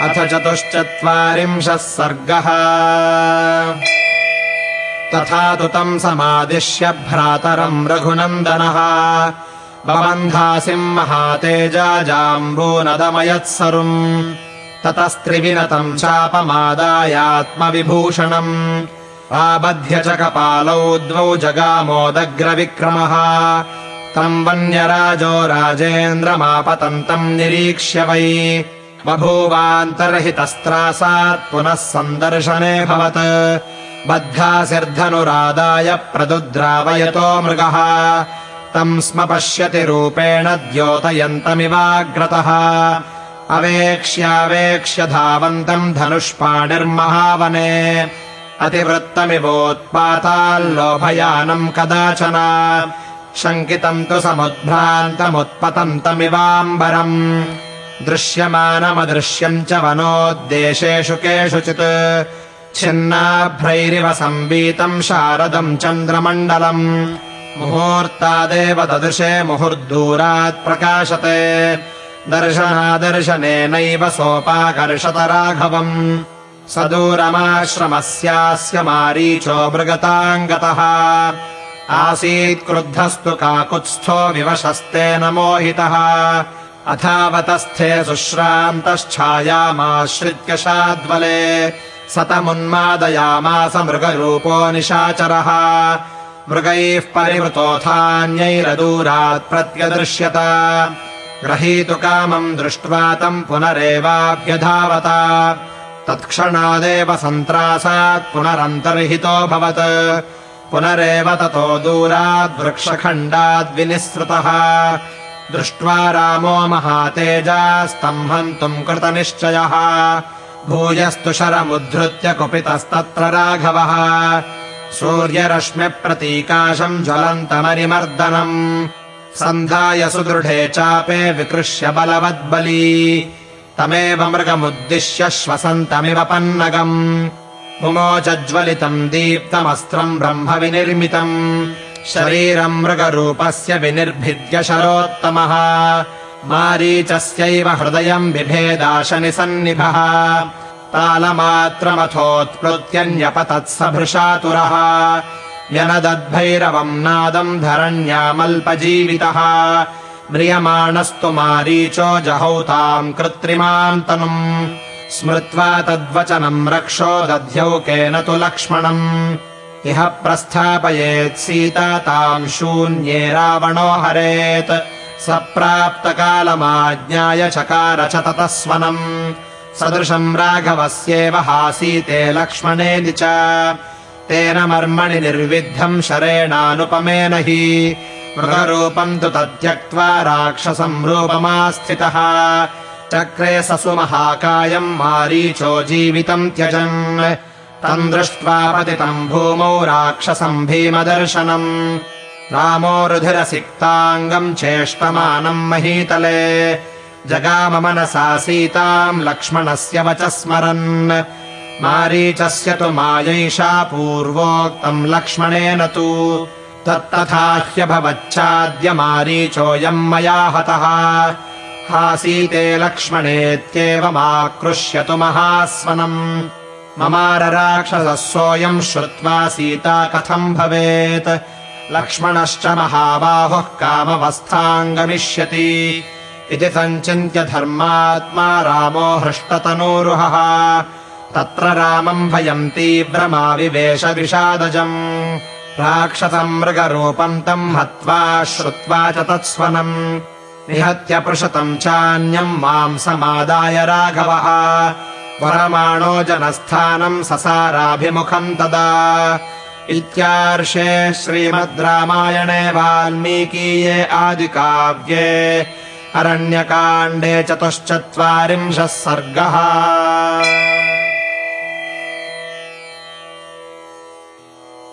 अथ चतुश्चत्वारिंशः सर्गः। तथा तु तम् समादिश्य भ्रातरम् रघुनन्दनः। बबन्धासिम् महातेजा जाम्बूनदमयत्सरुम् ततस्त्रिविनतम् चापमादायात्मविभूषणम्। आबध्य च कपालौ द्वौ जगामोदग्रविक्रमः। तम् वन्यराजो राजेन्द्रमापतन्तम् निरीक्ष्य वै बभूवान्तर्हितस्त्रासात् पुनः सन्दर्शने भवत्। बद्धासिर्धनुरादाय प्रदुद्रावयतो मृगः। तम् स्म पश्यति रूपेण द्योतयन्तमिवाग्रतः। अवेक्ष्यावेक्ष्य धावन्तम् धनुष्पाणिर्महावने। अतिवृत्तमिवोत्पाताल्लोभयानम् कदाचन। शङ्कितम् तु समुद्भ्रान्तमुत्पतन्तमिवाम्बरम् दृश्यमानमदृश्यम् च वनोद्देशेषु केषुचित्। छिन्नाभ्रैरिव सम्बीतम् शारदम् चन्द्रमण्डलम्। मुहूर्तादेव ददृशे मुहुर्दूरात् प्रकाशते। दर्शनादर्शनेनैव सोपाकर्षत राघवम्। स दूरमाश्रमस्यास्य मारीचो मृगताङ्गतः। आसीत् क्रुद्धस्तु काकुत्स्थो विवशस्तेन मोहितः अथावतस्थे शुश्रान्तश्छायामाश्रित्य शाद्वले सतमुन्मादयामास मृगरूपो निशाचरः। मृगैः परिवृतोऽथान्यैरदूरात् प्रत्यदृश्यत ग्रहीतु कामम् दृष्ट्वा तम् पुनरेवाभ्यधावत। तत्क्षणादेव सन्त्रासात् पुनरन्तर्हितोऽभवत् पुनरेव ततो दूराद्वृक्षखण्डाद्विनिःसृतः दृष्ट्वा रामो महातेजास्तम् हन्तुम् कृतनिश्चयः। भूयस्तु शरमुद्धृत्य कुपितस्तत्र राघवः। सूर्यरश्मिप्रतीकाशम् ज्वलन्तमरिमर्दनम् सन्धाय सुदृढे चापे विकृष्य बलवद्बली। तमेव मृगमुद्दिश्य श्वसन्तमिव पन्नगम्। मुमोचज्वलितम् दीप्तमस्त्रम् ब्रह्मविनिर्मितम् शरीरम् मृगरूपस्य विनिर्भिद्य शरोत्तमः। मारीचस्यैव हृदयम् बिभेदाशनिसन्निभः। तालमात्रमथोत्प्लुत्यन्यपतत्स भृशातुरः व्यनदद्भैरवम् नादम् धरण्यामल्पजीवितः। म्रियमाणस्तु मारीचो जहौताम् कृत्रिमाम् तनुम् स्मृत्वा तद्वचनम् रक्षो दध्यौकेन तु लक्ष्मणम् इह प्रस्थापयेत् सीता ताम् शून्ये रावणो हरेत्। स प्राप्तकालमाज्ञाय चकार च ततः स्वनम् सदृशम् राघवस्येव हासीते लक्ष्मणेति च तेन मर्मणि निर्विद्धम् शरेणानुपमेन हि। मृगरूपम् तु तत्यक्त्वा राक्षसम् रूपमास्थितः। चक्रे ससुमहाकायम् मारीचो जीवितम् त्यजन् तम् दृष्ट्वा पतितम् भूमौ राक्षसम् भीमदर्शनम्। रामो रुधिरसिक्ताङ्गम् चेष्टमानम् महीतले। जगाम मनसा सीताम् लक्ष्मणस्य वच स्मरन् मारीचस्य तु मायैषा पूर्वोक्तम् लक्ष्मणेन तु। तत्तथा ह्यभवच्चाद्य मारीचोऽयम् मया हतः। हासीते लक्ष्मणेत्येवमाकृष्यतु महास्वनम् ममारराक्षसः सोऽयम् श्रुत्वा सीता कथम् भवेत्। लक्ष्मणश्च महाबाहुः कामवस्थाम् गमिष्यति इति सञ्चिन्त्य धर्मात्मा रामो हृष्टतनूरुहः। तत्र रामम् विषादजम् राक्षसम् मृगरूपम् तम् हत्वा श्रुत्वा च तत्स्वनम्। निहत्य पृषतम् चान्यम् माम् समादाय राघवः वरमाणो जनस्थानम् ससाराभिमुखम् तदा। इत्यार्षे श्रीमद् रामायणे वाल्मीकीये आदिकाव्ये। अरण्यकाण्डे चतुश्चत्वारिंशः सर्गः